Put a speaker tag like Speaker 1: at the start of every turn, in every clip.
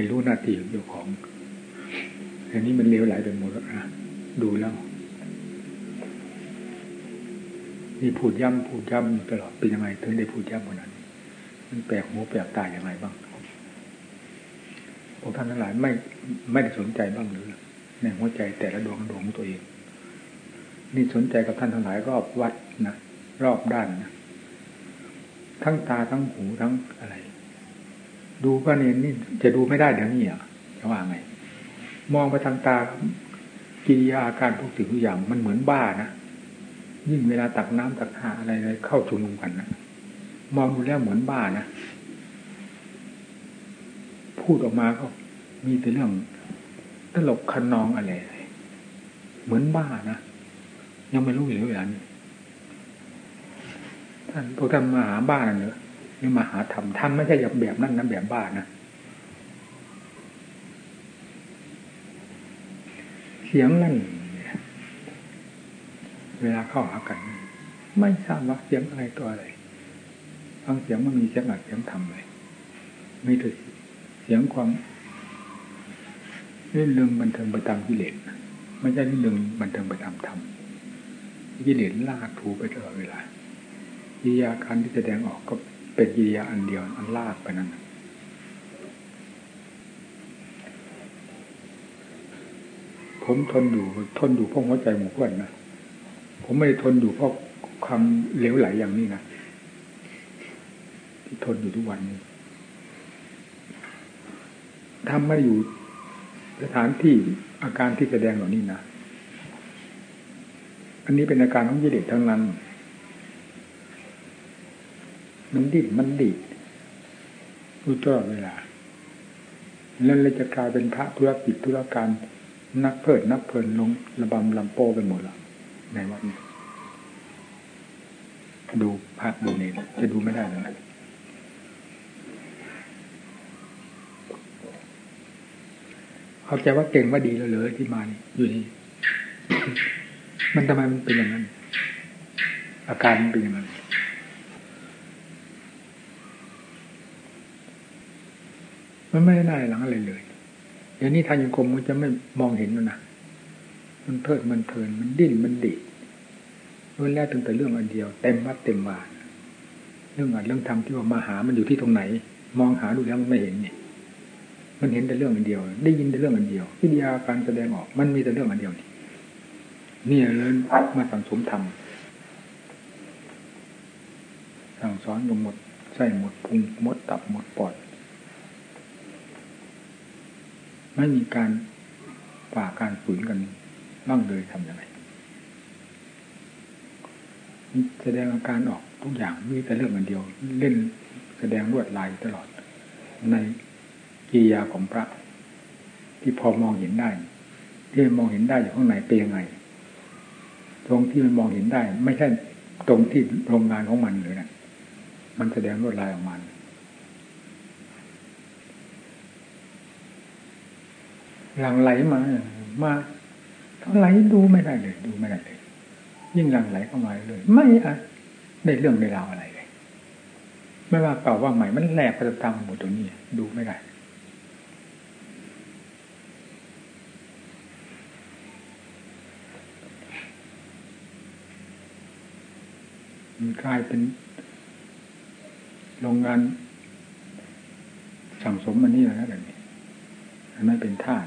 Speaker 1: ให้รู้หน้าที่ของเจ้าของ อันนี้มันเลี้ยวไหลไปหมดแล้วนะดูแล้วนี่พูดย้ำพูดย้ำอยู่ตลอดเป็นยังไงถึงได้พูดย้ำขนาดนี้มันแปลกหูแปลกตาอย่างไรบ้างพวกท่านทั้งหลายไม่ไม่ได้สนใจบ้างหรือในหัวใจแต่ละดวงดวงของตัวเอง นี่สนใจกับท่านทั้งหลายรอบวัดนะรอบด้านนะทั้งตาทั้งหูทั้งอะไร ดูก็เนี่ยนี่จะดูไม่ได้เดี๋ยวนี้อะจะว่าไง มองไปทางตากิริยาอาการทุกสิ่งทุกอย่างมันเหมือนบ้านะยิ่งเวลาตักน้ำตักทาอะไรอะไรเข้าชุมนุมกันนะมองดูแล้วเหมือนบ้านะพูดออกมาก็ มีแต่เรื่องตลกคันนองอะไรเหมือนบ้านะยังไม่รู้อยู่เวลานี้ท่านพวกท่านมาหาบ้านเนอ นี่มหาธรรมธรรมไม่ใช่แบบแบบนั้นนะแบบบ้านนะเสียงนั่นเวลาเข้าหากัน ไม่ทราบว่าเสียงอะไรตัวอะไรฟังเสียงมันมีเสียงอัดเสียงทำเลยมีแต่เสียงความเรื่องเรื่องบันเทิงไปตามกิเลสไม่ใช่เรื่องบันเทิงไปตามธรรมกิเลสลากถูไปตลอดเวลากิริยาการที่แสดงออกก็ เป็นกิริยาอันเดียวอันลากไปนั้นผมทนอยู่ทนอยู่เพราะหัวใจหมู่เพื่อนนะผมไม่ทนอยู่เพราะความเหลวไหลอย่างนี้นะที่ทนอยู่ทุกวันนี้ทำไม่อยู่สถานที่อาการที่แสดงเหล่านี้นะ อันนี้เป็นอาการของยิเดชทั้งนั้น มันดิ้นมันดีดรู้ตลอดเวลาแล้วเลยจะกลายเป็นพระธุรกิจธุรการนักเพิดนักเพลินลงระบำลำโปไปหมดแล้วในวัดนี้ดูพระดูเนรจะดูไม่ได้เลยเข้าใจว่าเก่งว่าดีแล้วเลยที่มานี้อยู่นี่มันทำไมมันเป็นอย่างนั้น อาการมันเป็นอย่างนั้น มันไม่ได้หลังอะไรเลยเดี๋ยวนี้ทางยังคมมันจะไม่มองเห็นมันนะมันเพลิดมันเพลินมันดิ้นมันดิล้วนแล้วตั้งแต่เรื่องอันเดียว เต็มวัดเต็มวาเรื่องอันเรื่องธรรมที่ว่ามาหามันอยู่ที่ตรงไหน มองหาดูแล้วมันไม่เห็นนี่มันเห็นแต่เรื่องอันเดียว ได้ยินแต่เรื่องอันเดียววิทยาการแสดงออก มันมีแต่เรื่องอันเดียวนี่นี่เลยมาสั่งสมธรรมสั่งสอนลงหมดใส่หมดพุงหมดตับหมดปอด ไม่มีการป่าการฝืนกันบ้างเลยทำยังไงแสดงอาการออกทุกอย่างมีแต่เรื่องอันเดียว เล่นแสดงรวดลายตลอด ในกิริยาของพระ ที่พอมองเห็นได้ ที่มองเห็นได้อยู่ข้างในเป็นยังไง ตรงที่มันมองเห็นได้ ไม่ใช่ตรงที่โรงงานของมันเลยนะมันแสดงรวดลายออกมา หลังไหลมา มาเท่าไหลดูไม่ได้เลย ดูไม่ได้เลย ยิ่งหลังไหลเข้ามาเลย ไม่อะได้เรื่องในราวอะไรเลย ไม่ว่าเก่าว่าใหม่มันแหลกไปตามหมดตรงนี้ ดูไม่ได้มันกลายเป็นโรงงานสั่งสมมันนี่แล้วแบบนี้มันไม่เป็นท่าน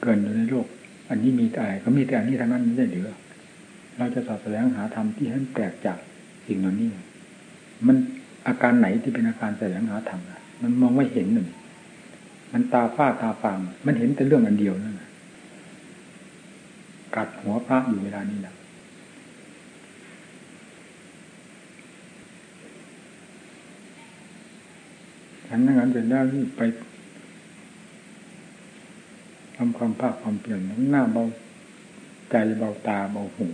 Speaker 1: เกินอยู่ในโลก อันนี้มีแต่ก็มีแต่อันนี้ทั้งนั้นไม่ได้เหลือ เราจะสอบแสวงหาธรรมที่ให้แตกจากสิ่งเหล่านี้ มันอาการไหนที่เป็นอาการแสวงหาธรรมมันมองไม่เห็นหนึ่ง มันตาฝ้าตาฟังมันเห็นแต่เรื่องอันเดียวนั่นแหละกัดหัวพระอยู่เวลานี้แหละฉันนั้นเสร็จแล้วนี่ไป ทำความภาคความเปลี่ยนหน้าเบาใจเบาตาเบาหู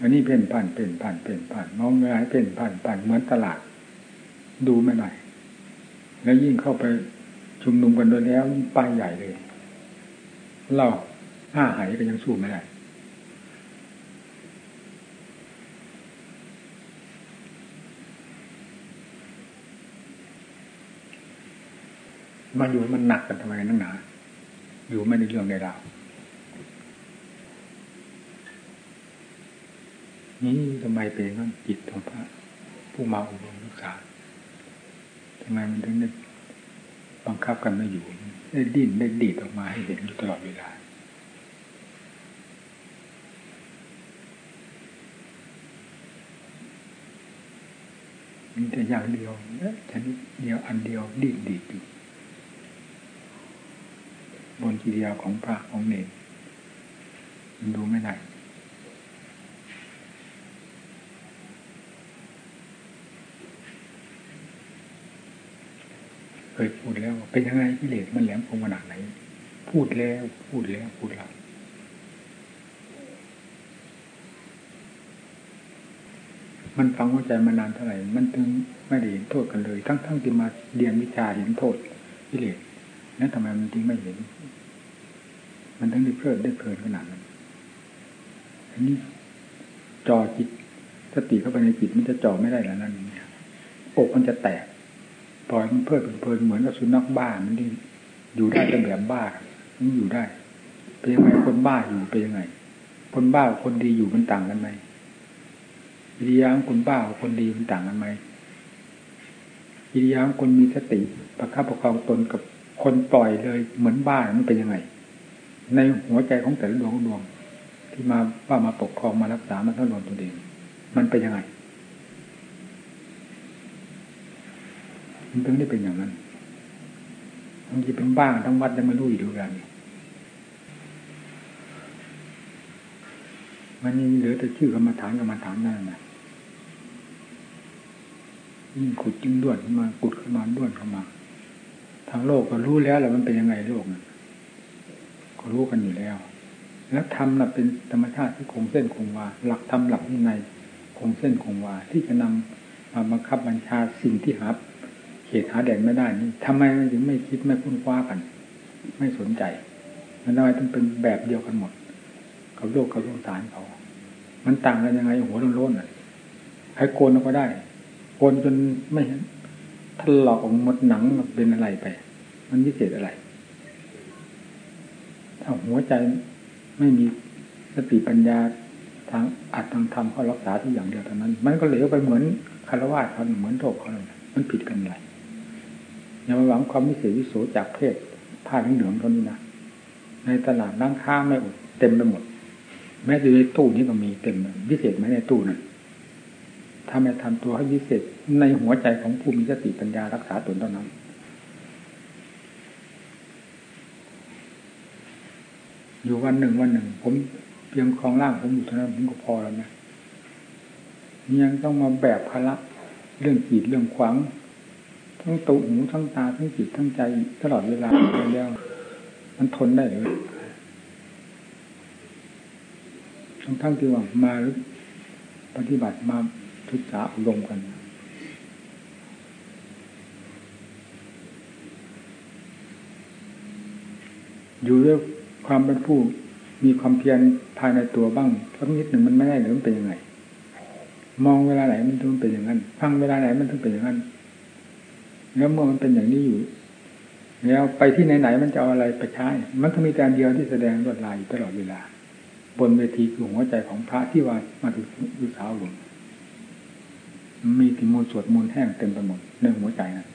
Speaker 1: อันนี้เป็นผ่านเป็นผ่านเป็นผ่านมองเงยเป็นผ่านผ่านเหมือนตลาด ดูไม่ได้แล้วยิ่งเข้าไปชุมนุมกันโดยแล้วป้ายใหญ่เลย เราห้าหายก็ยังสู้ไม่ได้มาอยู่มันหนักกันทำไมนักหนา อยู่ไม่ได้เรื่องใดราวนี่ทำไมเป็นงั้นจิตของพระผู้มาอบรมศึกษาทำไมมันถึงได้บังคับกันไม่อยู่ ได้ดิ้นได้ดีดออกมาให้เห็นอยู่ตลอดเวลามีแต่อย่างเดียวชนิดเดียวอันเดียวดีดดีดอยู่ บนทีเดียวของพระของเนรมันดูไม่ได้เคยพูดแล้วเป็นยังไงกิเลสมันแหลมคมขนาดไหน พูดแล้วพูดแล้วพูดแล้วมันฟังหัวใจมานานเท่าไหร่ มันถึงไม่ได้เห็นโทษกันเลย ทั้งทั้งที่มาเรียนวิชาเห็นโทษกิเลส นั้นทำไมมันจึงไม่เห็น มันทั้งได้เพลิดได้เพลินขนาดนั้นอันนี้จอจิตสติเข้าไปในจิตมันจะจ่อไม่ได้แล้วนั่นเนี่ยอกมันจะแตกปล่อยมันเพลิดเพลินเหมือนกับสุนัขบ้ามันที่อยู่ได้เป็นแบบบ้ามันอยู่ได้เป็นยังไงคนบ้าอยู่เป็นยังไง คนบ้าคนดีอยู่มันต่างกันไหมกิริยาของคนบ้ากับคนดีมันต่างกันไหมกิริยาของคนมีสติประคับประคองตนกับ คนปล่อยเลยเหมือนบ้ามันเป็นยังไง ในหัวใจของแต่ละดวงดวง ที่มาว่ามาปกครองมารักษามาทั้งนนตัวเองมันเป็นยังไง มันถึงได้เป็นอย่างนั้นบางทีเป็นบ้าทั้งวัดยังไม่รู้อยู่ดูกันมันยังเหลือแต่ชื่อกรรมฐานกรรมฐานนั่นนะยิ่งขุดยิ่งด้วนขึ้นมาขุดขึ้นมาด้วนเข้ามา ทางโลกก็รู้แล้วแหละมันเป็นยังไงโลกนะก็รู้กันอยู่แล้ว แล้วธรรมน่ะเป็นธรรมชาติที่คงเส้นคงวา หลักธรรมหลักวินัยคงเส้นคงวา ที่จะนำมาบังคับบัญชาสิ่งที่หาเขตหาแดนไม่ได้นี่ทำไมมันถึงไม่คิดไม่คุ้นคว้ากัน ไม่สนใจ มันทำไมต้องเป็นแบบเดียวกันหมด กับโลกกับสงสารเขา มันต่างกันยังไงหัวโล้นๆอะใครโกนก็ได้ โกนจนไม่ถลอกออกหมดหนังมันเป็นอะไรไป มันพิเศษอะไร ถ้าหัวใจไม่มีสติปัญญาทางอัดทางธรรมเขารักษาที่อย่างเดียวเท่านั้น มันก็เหลวไปเหมือนคารวะเขาเหมือนโทษเขาเลยมันผิดกันไรอย่ามาหวังความวิเศษวิโสจากเพศผ้าเหลืองเท่านี้นะในตลาดนั่งค้าไม่อดเต็มไปหมด แม้แต่ในตู้นี้ก็มีเต็มวิเศษไหมในตู้นั้นถ้าไม่ทำตัวให้วิเศษในหัวใจของผู้มีสติปัญญารักษาตนเท่านั้น อยู่วันหนึ่งวันหนึ่ง ผมเพียงคลองล่างผมอยู่เท่านั้นผมก็พอแล้วนะยังต้องมาแบกภาระเรื่องขีดเรื่องขวางทั้งตูหูทั้งตาทั้งจิตทั้งใจตลอดเวลาแล้วมันทนได้หรือทั้งทั้งที่ว่ามาปฏิบัติมาศึกษาอบรมกัน อยู่ด้วย ความเป็นผู้มีความเพียรภายในตัวบ้างสักนิดหนึ่งมันไม่ได้หรือมันเป็นยังไง มองเวลาไหนมันถึงเป็นอย่างนั้น ฟังเวลาไหนมันถึงเป็นอย่างนั้น แล้วเมื่อมันเป็นอย่างนี้อยู่ แล้วไปที่ไหนๆมันจะเอาอะไรไปใช้ มันก็มีแต่เดียวที่แสดงลวดลายตลอดเวลา บนเวทีคือหัวใจของพระที่ว่ามาถึงดูสาวหลวงมีที่มูลสวดมูลแห้งเต็มไปหมดในหัวใจนะ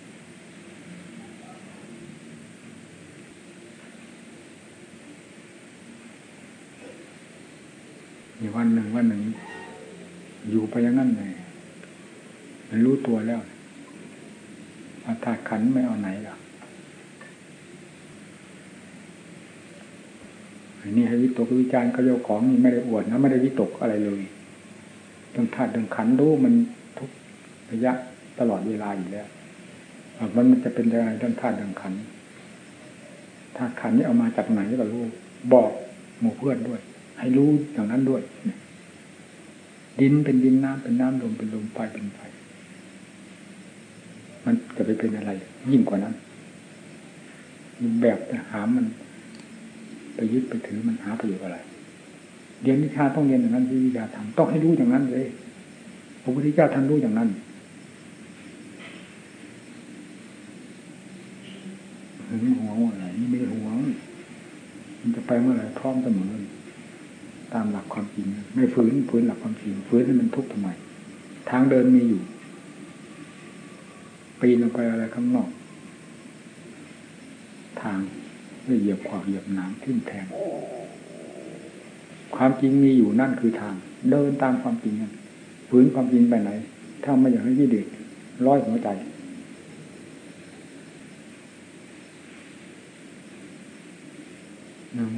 Speaker 1: วันหนึ่งวันหนึ่ง อยู่ไปอย่างนั้นเลยมันรู้ตัวแล้วอาถาขันไม่เอาไหนหรอกอันนี้ให้วิตกวิจารณ์เขาเจ้าของนี่ไม่ได้อวดนะไม่ได้วิตกอะไรเลยต้องธาตุต้องขันรู้มันทุกระยะตลอดเวลาอยู่แล้วมันจะเป็นยังไงเรื่องธาตุเรื่องขันธาตุขันนี่เอามาจากไหนก็รู้บอกหมู่เพื่อนด้วย ให้รู้อย่างนั้นด้วยดินเป็นดินน้ำเป็นน้ำลมเป็นลมไฟเป็นไฟ มันจะไปเป็นอะไร ยิ่งกว่านั้นแบบหามัน ไปยึดไปถือมันหาประโยชน์อะไรเรียนวิชาต้องเรียนอย่างนั้นวิชาทำต้องให้รู้อย่างนั้นเลยพระพุทธเจ้าท่านรู้อย่างนั้นถึงหวงอะไรนี่ไม่หวง มันจะไปเมื่อไหร่พร้อมเสมอ ตามหลักความจริงไม่ฝืนฝืนหลักความจริงฝืนให้มันทุกข์ทำไม ทางเดินมีอยู่ ปีนลงไปอะไรข้างนอก ทางไม่เหยียบขวากเหยียบน้ำทิ่มแทงความจริงมีอยู่นั่นคือทาง เดินตามความจริงนั้นฝืนความจริงไปไหน ถ้าไม่อยากให้ยี่เด็กร้อยหัวใจ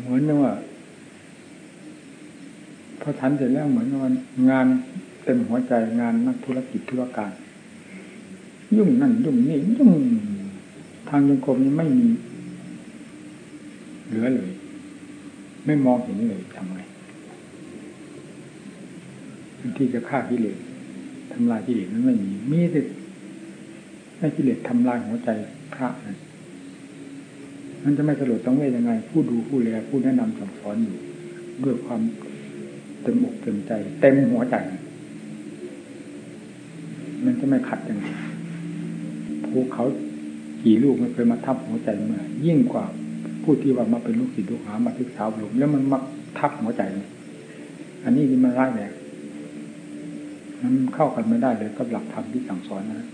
Speaker 1: เหมือนว่า อทันเสร็จแล้วเหมือนว่างานเต็มหัวใจงานนักธุรกิจธุรการ ยุ่งนั่นยุ่งนี่ยุ่งทางยังกรมนี้ไม่มีเหลือเลย ไม่มองเห็นเลยทำไงที่จะฆ่ากิเลสทำลายกิเลสนั้นไม่มีมีแต่ให้กิเลสทำลายหัวใจพระนั่นมันจะไม่สลดต้องเวทยังไง ผู้ดูผู้เลียผู้แนะนำสั่งสอนอยู่ ด้วยความ เต็มอกเต็มใจ เต็มหัวใจ มันจะไม่ขัดยังไงภูเขากี่ลูกไม่เคยมาทับหัวใจเมื่อยิ่งกว่าผู้ที่ว่ามาเป็นลูกศิษย์ลูกหามาศึกษาอบรมแล้วมันมาทับหัวใจ อันนี้มันร้ายแรงมันเข้ากันไม่ได้เลยกับหลักธรรมที่สั่งสอนนะ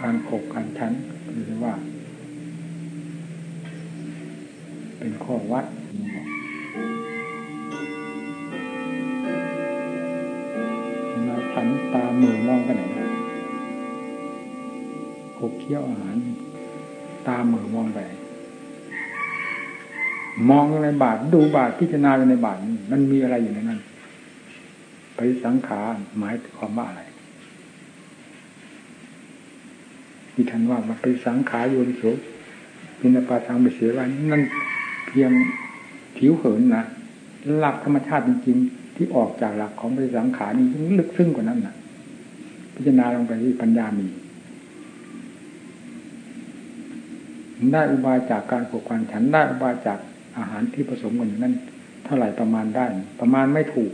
Speaker 1: การโขกการชั้นคือว่า เป็นข้อวัดมาพันตามือมองไปไหนขบเคี้ยวอาหาร ตามือมองไปมองในบาทดูบาทพิจารณาในบาทมันมีอะไรอยู่ในนั้นไปสังขารหมายความว่าอะไร ที่ท่านว่ามาไปสังขารโยนิโสมินปาทางไปเสียว่านั่นเพียงผิวเหินนะหลักธรรมชาติจริงๆ ที่ออกจากหลักของไปสังขารนี่ลึกซึ้งกว่านั้นนะพิจารณาลงไปที่ปัญญามีได้อุบายจากการปกครองฉันได้อุบายจากอาหารที่ผสมกันนั้นเท่าไหร่ประมาณได้ ประมาณไม่ถูก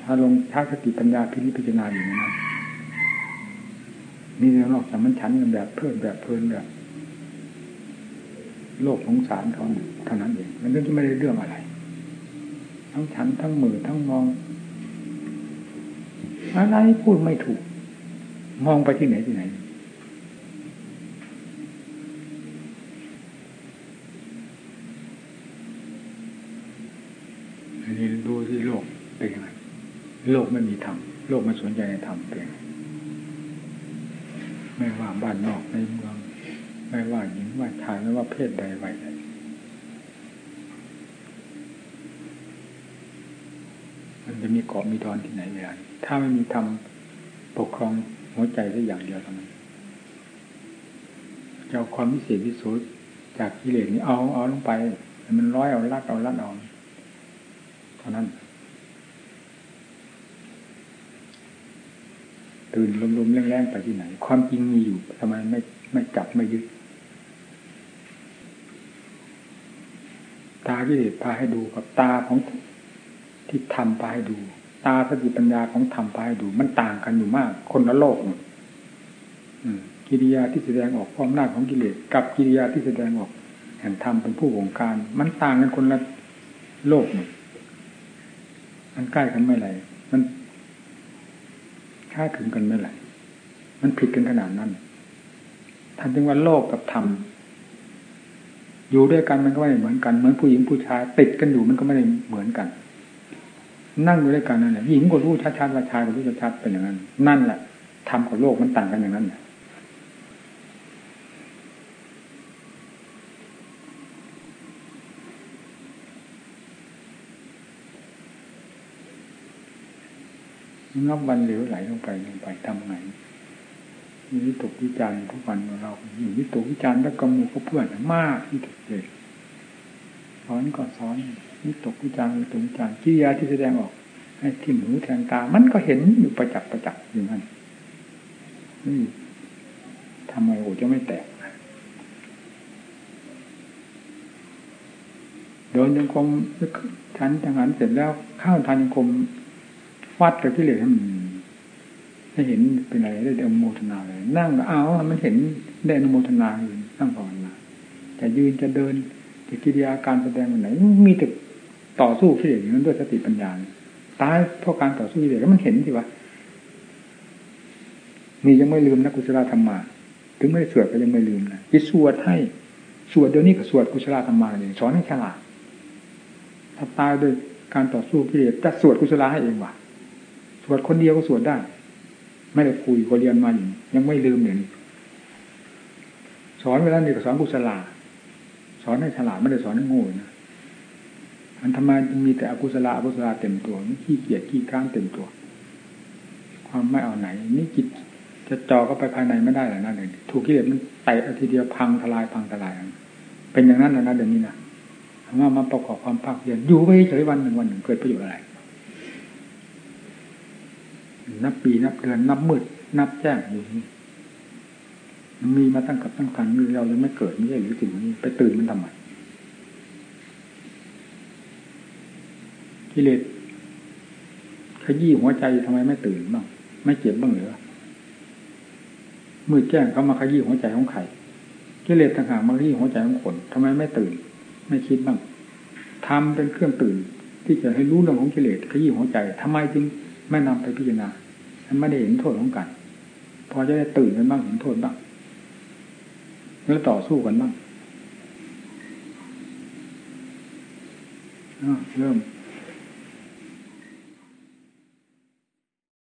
Speaker 1: ถ้าลงช้าสติปัญญาพิจารณาอย่างนั้น มีนอกจากมันฉันกันแบบเพิ่มแบบเพลินแบบ โลกสงสารเขาเท่านั้นเองมันก็ไม่ได้เรื่องอะไร ทั้งฉันทั้งมือทั้งมอง อะไรพูดไม่ถูก มองไปที่ไหนที่ไหนอันนี้ดูที่โลกเป็นยังไงโลกไม่มีธรรมโลกไม่สนใจในธรรมเป็นไง ไม่ว่าบ้านนอกในเมือง ไม่ว่าหญิงว่าชายไม่ว่าเพศใดวัยใดมันจะมีเกาะมีดอนที่ไหนเวลาถ้าไม่มีทำปกครองหัวใจได้อย่างเดียวเท่านั้นจะเอาความพิเศษพิสุจากกิเลสนี้เอาเอาลงไป มันร้อยเอาลัดเอาลัดเอาเท่านั้น ตื่นลมๆแรงๆไปที่ไหน ความจริงมีอยู่ทำไมไม่ไม่จับไม่ยึด ตาที่เดชพาให้ดูกับตาของที่ทำพาให้ดู ตาสติปัญญาของทำพาให้ดู มันต่างกันอยู่มาก คนละโลกกิริยาที่แสดงออกความหน้าของกิเลสกับกิริยาที่แสดงออก แห่งธรรมเป็นผู้วงการ มันต่างกันคนละโลกมันใกล้กันไม่ไรมัน ถ้าถึงกันเมื่อไหร่ มันผิดกันขนาดนั้นท่านจึงว่าโลกกับธรรมอยู่ด้วยกันมันก็ไม่เหมือนกัน เหมือนผู้หญิงผู้ชายติดกันอยู่มันก็ไม่ได้เหมือนกัน นั่งอยู่ด้วยกันนั่นแหละหญิงก็รู้ชัดๆว่าชายก็รู้ชัดๆเป็นอย่างนั้น นั่นแหละธรรมกับโลกมันต่างกันอย่างนั้นแหละ นับวันเหลวไหลลงไปลงไปทำไงมีวิตกวิจารณ์ทุกวันเราอยู่วิตกวิจารณ์แล้วกำมูก็เพื่อนมากที่สุดเลยสอนก็สอนวิตกวิจารณ์วิตกวิจารณ์กิริยาที่แสดงออก ให้ทิ่มหูแทงตา มันก็เห็นอยู่ประจักษ์ประจักษ์อยู่นั่นนี่ทำไมโอ้จะไม่แตกเดินยังคมชันจังหันเสร็จแล้วข้าวทานยังคม ฟัดกับที่เหลือมันให้เห็นเป็นอะไรได้อนุโมทนาเลยนั่งก็เอามันเห็นได้อนุโมทนาอยู่นั่งภาวนาจะยืนจะเดินจะกิริยาการแสดงไหน มีแต่ต่อสู้กิเลสอย่างนั้นด้วยสติปัญญาตายเพราะการต่อสู้กิเลสแล้วมันเห็นสิวะนี่ยังไม่ลืมนะกุศลธรรมมาถึงไม่ได้สวดก็ยังไม่ลืมนะที่สวดให้สวดเดี๋ยวนี้ก็สวดกุศลธรรมมาเนี่ยสอนให้ฉลาดถ้าตายด้วยการต่อสู้กิเลสจะสวดกุศลให้เองว่ะ สวดคนเดียวก็สวดได้ ไม่ได้คุยคนเรียนมาอยู่ยังไม่ลืมเนี่ยสอนเวลานี่ก็สอนกุศลาสอนให้ฉลาดไม่ได้สอนให้โง่นะมันทำไมมีแต่อกุศลาอกุศลาเต็มตัวขี้เกียจขี้ข้างเต็มตัว ความไม่เอาไหน นี่จิตจะจอก็ไปภายในไม่ได้หรอนั่นเองถูกกิเลสมันไต่อาทีเดียวพังทลายพังทลาย เป็นอย่างนั้นนะนะเดี๋ยวนี้นะถามว่ามาประกอบความภาคเพียรอยู่ไปเฉยวันหนึ่งวันหนึ่งเกิดประโยชน์อะไร นับปีนับเดือนนับมืดนับแจ้งอยู่นี่มีมาตั้งกับตั้งกันเรายังไม่เกิดไม่ใช่หรือสิ่งนี้ไปตื่นมันทำไมกิเลสขยี้หัวใจทำไมไม่ตื่นบ้างไม่เจ็บบ้างเหรือมือแจ้งเขามาขยี้หัวใจของใครกิเลสต่างหากมาขยี้หัวใจของคนทำไมไม่ตื่น ไม่คิดบ้างทำเป็นเครื่องตื่น ที่จะให้รู้เรื่องของกิเลสขยี้หัวใจทำไมจึงไม่นำไปพิจารณา ไม่ได้เห็นโทษของกัน พอจะได้ตื่นกันบ้างเห็นโทษบ้างแล้วต่อสู้กันบ้างเริ่ม